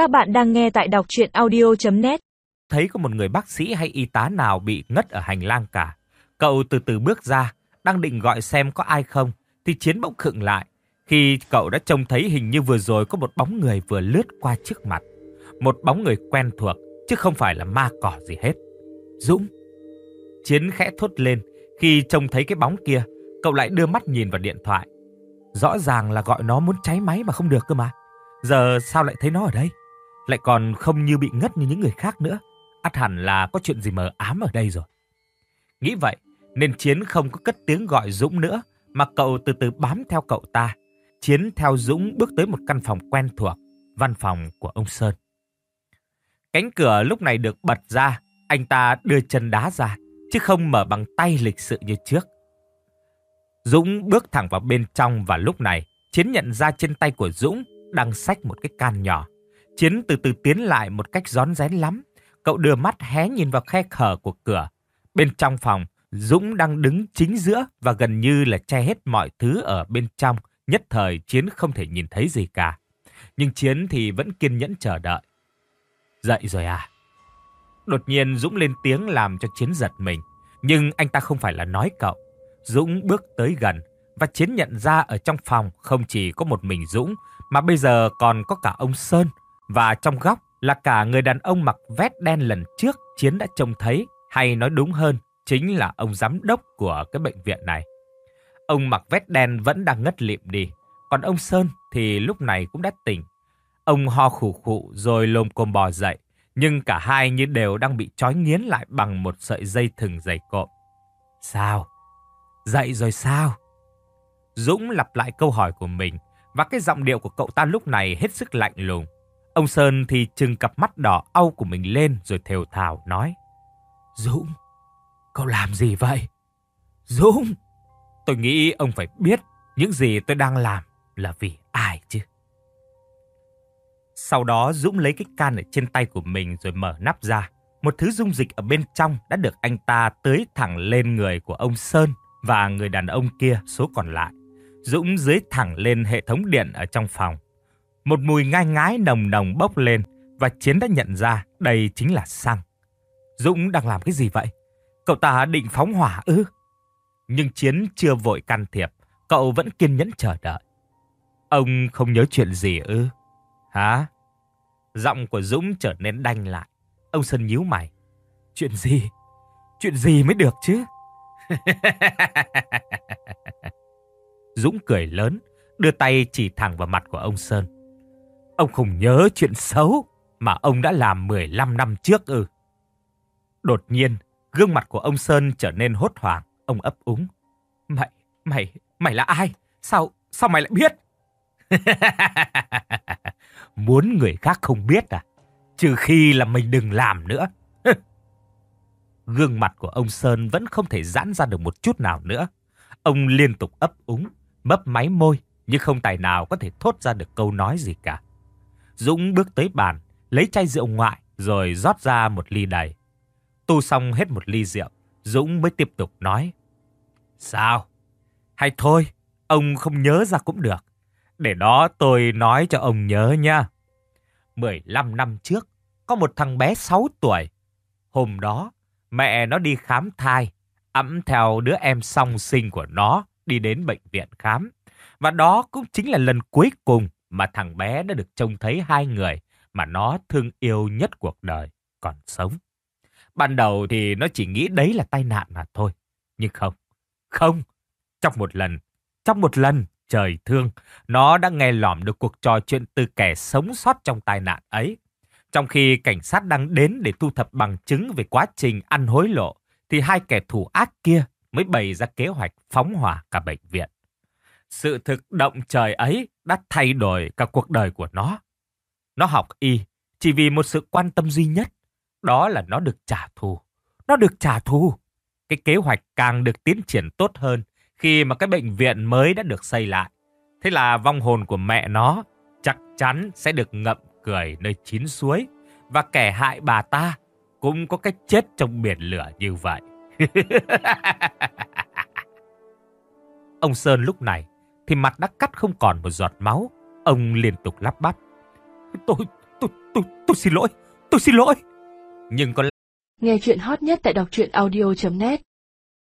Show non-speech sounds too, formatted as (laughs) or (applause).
Các bạn đang nghe tại đọc chuyện audio.net Thấy có một người bác sĩ hay y tá nào bị ngất ở hành lang cả. Cậu từ từ bước ra, đang định gọi xem có ai không, thì Chiến bỗng khựng lại. Khi cậu đã trông thấy hình như vừa rồi có một bóng người vừa lướt qua trước mặt. Một bóng người quen thuộc, chứ không phải là ma cỏ gì hết. Dũng! Chiến khẽ thốt lên, khi trông thấy cái bóng kia, cậu lại đưa mắt nhìn vào điện thoại. Rõ ràng là gọi nó muốn cháy máy mà không được cơ mà. Giờ sao lại thấy nó ở đây? Lại còn không như bị ngất như những người khác nữa. Át hẳn là có chuyện gì mờ ám ở đây rồi. Nghĩ vậy, nên Chiến không có cất tiếng gọi Dũng nữa, mà cậu từ từ bám theo cậu ta. Chiến theo Dũng bước tới một căn phòng quen thuộc, văn phòng của ông Sơn. Cánh cửa lúc này được bật ra, anh ta đưa chân đá ra, chứ không mở bằng tay lịch sự như trước. Dũng bước thẳng vào bên trong và lúc này, Chiến nhận ra trên tay của Dũng đang xách một cái can nhỏ. Chiến từ từ tiến lại một cách rón rén lắm. Cậu đưa mắt hé nhìn vào khe khở của cửa. Bên trong phòng, Dũng đang đứng chính giữa và gần như là che hết mọi thứ ở bên trong. Nhất thời Chiến không thể nhìn thấy gì cả. Nhưng Chiến thì vẫn kiên nhẫn chờ đợi. Dậy rồi à? Đột nhiên Dũng lên tiếng làm cho Chiến giật mình. Nhưng anh ta không phải là nói cậu. Dũng bước tới gần và Chiến nhận ra ở trong phòng không chỉ có một mình Dũng mà bây giờ còn có cả ông Sơn và trong góc là cả người đàn ông mặc vest đen lần trước Chiến đã trông thấy hay nói đúng hơn chính là ông giám đốc của cái bệnh viện này. Ông mặc vest đen vẫn đang ngất lịm đi, còn ông Sơn thì lúc này cũng đã tỉnh. Ông ho khủ khụ rồi lồm cồm bò dậy, nhưng cả hai như đều đang bị trói nghiến lại bằng một sợi dây thừng dày cộm. Sao? Dậy rồi sao? Dũng lặp lại câu hỏi của mình và cái giọng điệu của cậu ta lúc này hết sức lạnh lùng. Ông Sơn thì trừng cặp mắt đỏ au của mình lên rồi thều thào nói. Dũng, cậu làm gì vậy? Dũng, tôi nghĩ ông phải biết những gì tôi đang làm là vì ai chứ. Sau đó Dũng lấy cái can ở trên tay của mình rồi mở nắp ra. Một thứ dung dịch ở bên trong đã được anh ta tưới thẳng lên người của ông Sơn và người đàn ông kia số còn lại. Dũng dưới thẳng lên hệ thống điện ở trong phòng. Một mùi ngai ngái nồng nồng bốc lên và Chiến đã nhận ra đây chính là xăng. Dũng đang làm cái gì vậy? Cậu ta định phóng hỏa ư? Nhưng Chiến chưa vội can thiệp, cậu vẫn kiên nhẫn chờ đợi. Ông không nhớ chuyện gì ư? Hả? Giọng của Dũng trở nên đanh lại. Ông Sơn nhíu mày. Chuyện gì? Chuyện gì mới được chứ? (laughs) Dũng cười lớn, đưa tay chỉ thẳng vào mặt của ông Sơn. Ông không nhớ chuyện xấu mà ông đã làm 15 năm trước ư. Đột nhiên, gương mặt của ông Sơn trở nên hốt hoảng, ông ấp úng. Mày, mày, mày là ai? Sao, sao mày lại biết? (laughs) Muốn người khác không biết à? Trừ khi là mình đừng làm nữa. (laughs) Gương mặt của ông Sơn vẫn không thể giãn ra được một chút nào nữa. Ông liên tục ấp úng, mấp máy môi, nhưng không tài nào có thể thốt ra được câu nói gì cả. Dũng bước tới bàn, lấy chai rượu ngoại, rồi rót ra một ly đầy. Tu xong hết một ly rượu, Dũng mới tiếp tục nói. Sao? Hay thôi, ông không nhớ ra cũng được. Để đó tôi nói cho ông nhớ nha. 15 năm trước, có một thằng bé 6 tuổi. Hôm đó, mẹ nó đi khám thai, ẵm theo đứa em song sinh của nó đi đến bệnh viện khám. Và đó cũng chính là lần cuối cùng mà thằng bé đã được trông thấy hai người mà nó thương yêu nhất cuộc đời còn sống. Ban đầu thì nó chỉ nghĩ đấy là tai nạn mà thôi. Nhưng không, không. Trong một lần, trong một lần, trời thương, nó đã nghe lỏm được cuộc trò chuyện từ kẻ sống sót trong tai nạn ấy. Trong khi cảnh sát đang đến để thu thập bằng chứng về quá trình ăn hối lộ, thì hai kẻ thủ ác kia mới bày ra kế hoạch phóng hỏa cả bệnh viện. Sự thực động trời ấy đã thay đổi cả cuộc đời của nó. Nó học y chỉ vì một sự quan tâm duy nhất, đó là nó được trả thù. Nó được trả thù. Cái kế hoạch càng được tiến triển tốt hơn khi mà cái bệnh viện mới đã được xây lại. Thế là vong hồn của mẹ nó chắc chắn sẽ được ngậm cười nơi chín suối. Và kẻ hại bà ta cũng có cách chết trong biển lửa như vậy. (laughs) Ông Sơn lúc này thì mặt đã cắt không còn một giọt máu. Ông liên tục lắp bắp. Tôi, tôi, tôi, tôi xin lỗi, tôi xin lỗi. Nhưng có lẽ Nghe chuyện hot nhất tại đọc truyện audio.net